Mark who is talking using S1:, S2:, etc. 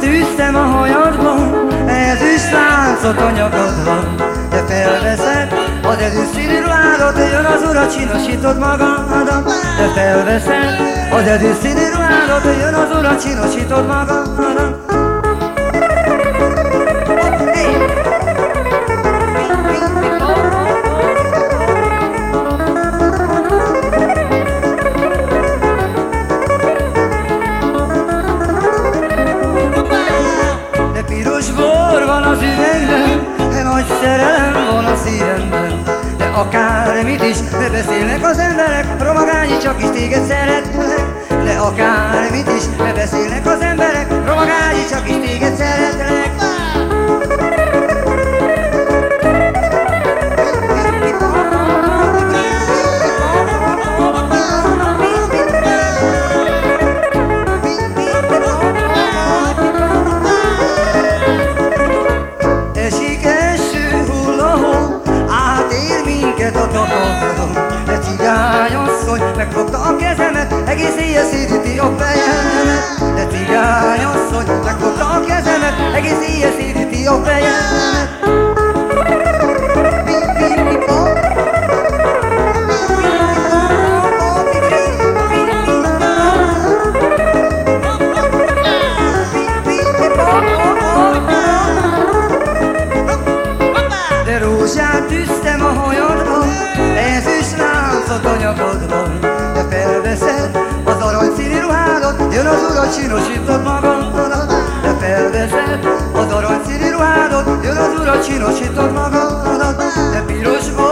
S1: tűztem a hajadban, ezüst láncot a nyakadban. Te felveszed az ezüst színű ruhádat, jön az ura, csinosítod magadat. Te felveszed az ezüst színű ruhádat, jön az ura, csinosítod magadat. Szerelem van a szívemben De akármit is ne beszélnek az emberek Romagányi csak is téged szeretlek De akármit is ne beszélnek az emberek Romagányi csak is téged megfogta a kezemet, egész éjjel szédíti a fejemet. De cigány asszony, megfogta a kezemet, egész éjjel szédíti a fejemet. csinosított magadtodat, de felveszed az aranyszíni ruhádat, jön az ura, csinosított magadtodat, de piros volt.